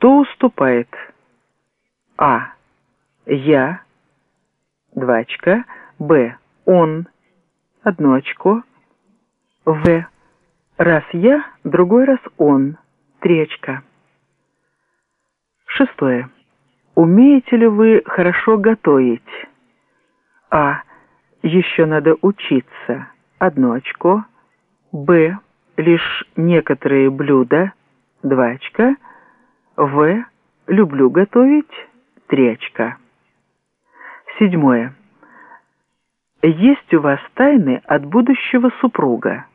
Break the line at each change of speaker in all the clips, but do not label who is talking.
Кто уступает? А. Я. Два очка. Б. Он. Одно очко. В. Раз я, другой раз он. Три. Шестое. Умеете ли вы хорошо готовить? А. Еще надо учиться. Одно очко. Б. Лишь некоторые блюда. Два очка. В. Люблю готовить. Три очка. Седьмое. Есть у вас тайны от будущего супруга?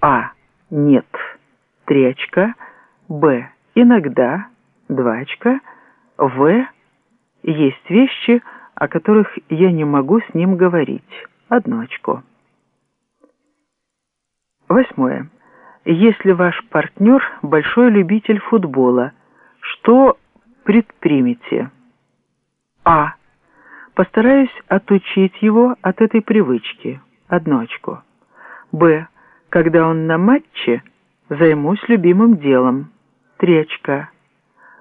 А. Нет. Три очка. Б. Иногда. Два очка. В. Есть вещи, о которых я не могу с ним говорить. Одно очко. Восьмое. Если ваш партнер большой любитель футбола, что предпримете? А. Постараюсь отучить его от этой привычки. Очко. Б. Когда он на матче, займусь любимым делом. Три очка.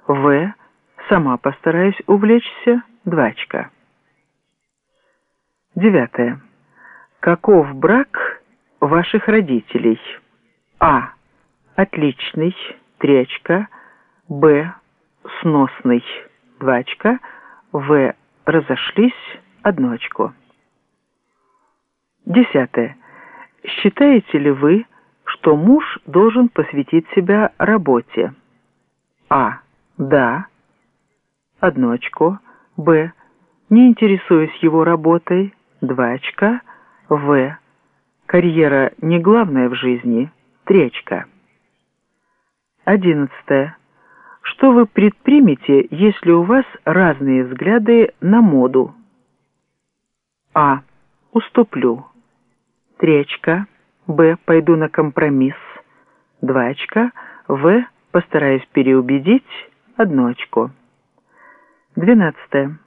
В. Сама постараюсь увлечься. Два очка. Девятое. Каков брак ваших родителей? А. Отличный. Три очка. Б. Сносный. Два очка. В. Разошлись. Одно очко. Десятое. Считаете ли вы, что муж должен посвятить себя работе? А. Да. Одно очко. Б. Не интересуюсь его работой. Два очка. В. Карьера не главная в жизни. Три очка. Одиннадцатое. Что вы предпримете, если у вас разные взгляды на моду? А. Уступлю. Три очка. Б. Пойду на компромисс. Два очка. В. Постараюсь переубедить. Одно очко. Двенадцатое.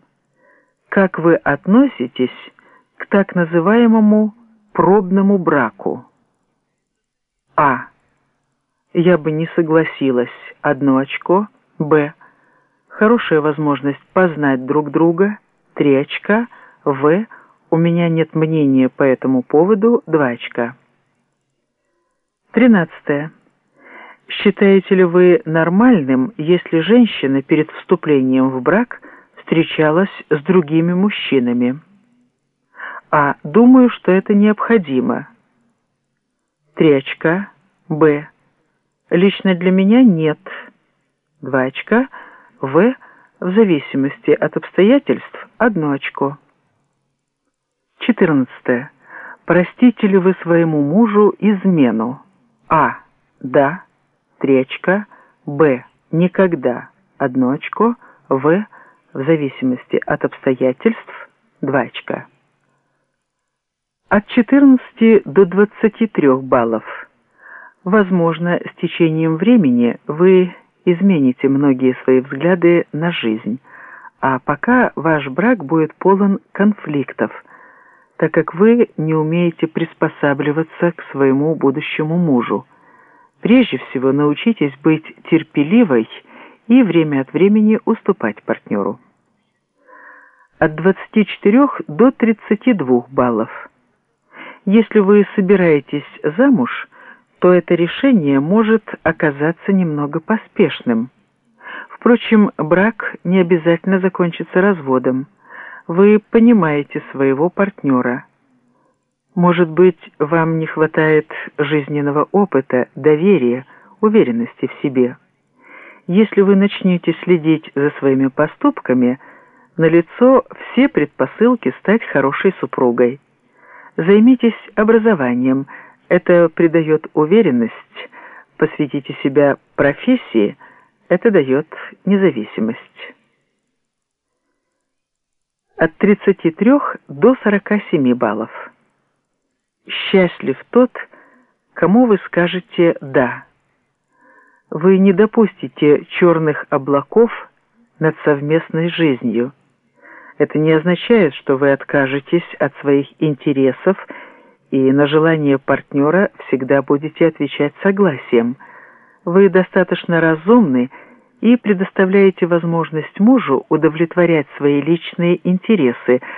Как вы относитесь к так называемому пробному браку? А. Я бы не согласилась. Одно очко. Б. Хорошая возможность познать друг друга. Три очка. В. У меня нет мнения по этому поводу. Два очка. Тринадцатое. Считаете ли вы нормальным, если женщина перед вступлением в брак встречалась с другими мужчинами? А. Думаю, что это необходимо. Три очка. Б. Лично для меня нет. Два очка. В. В зависимости от обстоятельств одно очко. 14. Простите ли вы своему мужу измену? А. Да три Б. Никогда одно очко, В. В зависимости от обстоятельств два очка. От 14 до 23 баллов. Возможно, с течением времени вы измените многие свои взгляды на жизнь, а пока ваш брак будет полон конфликтов, так как вы не умеете приспосабливаться к своему будущему мужу. Прежде всего научитесь быть терпеливой и время от времени уступать партнеру. От 24 до 32 баллов. Если вы собираетесь замуж, то это решение может оказаться немного поспешным. Впрочем, брак не обязательно закончится разводом. Вы понимаете своего партнера – может быть, вам не хватает жизненного опыта, доверия, уверенности в себе. Если вы начнете следить за своими поступками, налицо все предпосылки стать хорошей супругой. Займитесь образованием, это придает уверенность, посвятите себя профессии, это дает независимость. От 33 до 47 баллов счастлив тот, кому вы скажете «да». Вы не допустите черных облаков над совместной жизнью. Это не означает, что вы откажетесь от своих интересов и на желание партнера всегда будете отвечать согласием. Вы достаточно разумны и предоставляете возможность мужу удовлетворять свои личные интересы,